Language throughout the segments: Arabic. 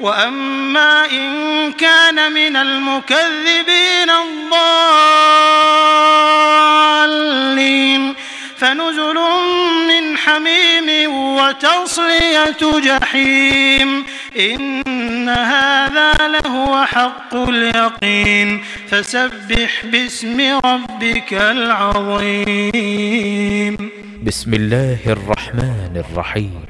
وأما إن كان من المكذبين الضالين فنزل من حميم وتصلية جحيم إن هذا لهو حق اليقين فسبح باسم ربك العظيم بسم الله الرحمن الرحيم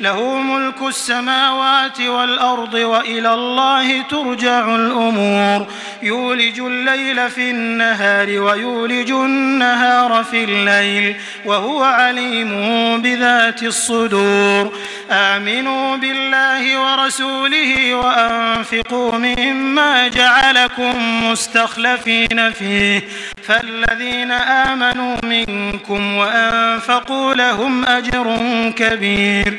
له ملك السماوات والأرض وإلى الله ترجع الأمور. يولج الليل في النهار ويولج النهار في الليل وهو عليم بذات الصدور. آمنوا بالله ورسوله وأنفقوا مما جعلكم مستخلفين فيه. فالذين آمنوا منكم وأنفقوا لهم أجر كبير.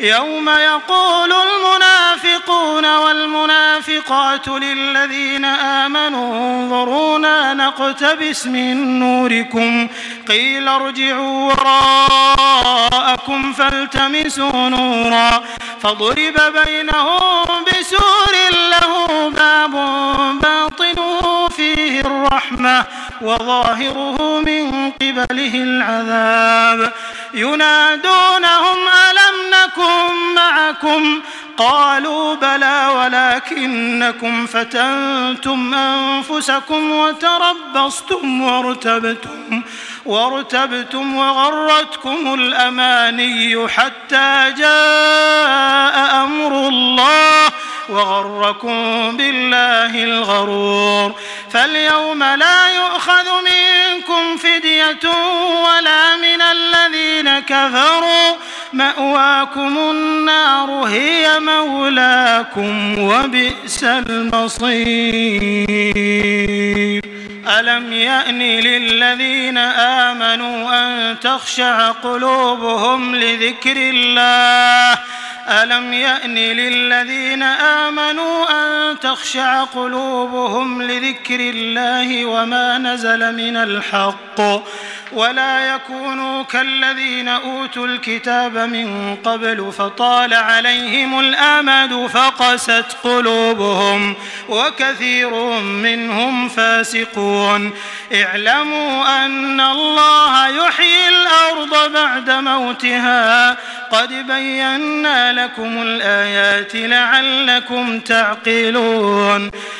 يوم يقول المنافقون والمنافقات للذين آمنوا انظرونا نقتبس من نوركم قيل ارجعوا وراءكم فالتمسوا نورا فضرب بينهم بسور له باب باطنه فيه الرحمة وظاهره من قبله العذاب ينادونهم ألم نكن معكم. قالوا بلى ولكنكم فتنتم أنفسكم وتربصتم وارتبتم وارتبتم وغرتكم الأماني حتى جاء أمر الله وغركم بالله الغرور. فاليوم لا يؤخذ منكم فدية ولا من الذين كفروا. مأواكم النار هي مولاكم وبئس المصير. ألم يأن للذين آمنوا أن تخشع قلوبهم لذكر الله؟ ألم يأن للذين آمنوا أن تخشع قلوبهم لذكر الله وما نزل من الحق؟ ولا يكونوا كالذين أوتوا الكتاب من قبل فطال عليهم الآمد فقست قلوبهم وكثير منهم فاسقون. اعلموا أن الله يحيي الأرض بعد موتها. قد بينا لكم الآيات لعلكم تعقلون.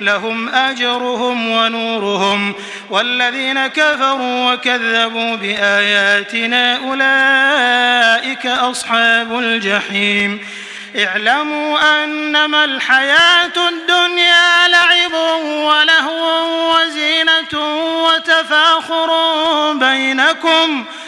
لهم أجرهم ونورهم والذين كفروا وكذبوا بآياتنا أولئك أصحاب الجحيم اعلموا أنما الحياة الدنيا لعب ولهو وزينة وتفاخر بينكم وتفاخر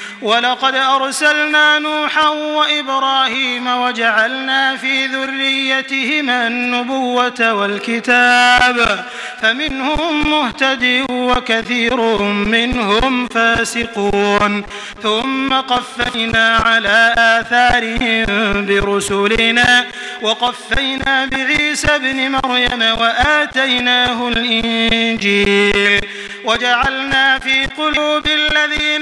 ولقد أرسلنا نوحا وإبراهيم وجعلنا في ذريتهما النبوة والكتاب فمنهم مهتد وكثير منهم فاسقون. ثم قفينا على آثارهم برسلنا وقفينا بعيسى بن مريم وآتيناه الإنجيل وجعلنا في قلوب الذين